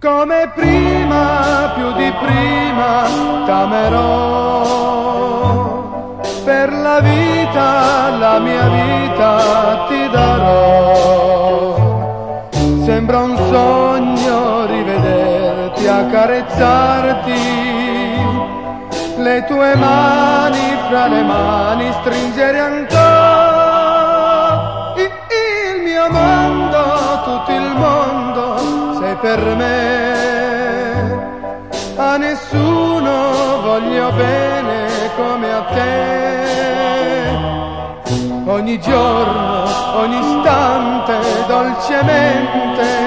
come prima, più di prima, t'amerò. Per la vita, la mia vita ti darò. Sembra un sogno rivederti, accarezzarti, le tue mani fra le mani stringere ancora. Per me. A nessuno voglio bene come a te. Ogni giorno, ogni istante, dolcemente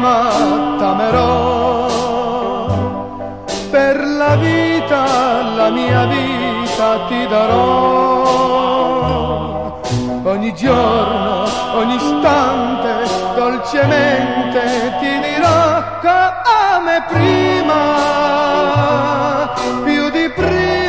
ma t'amerò, per la vita, la mia vita ti darò. Ogni giorno, ogni istante, dolcemente ti dirò come prima, più di prima.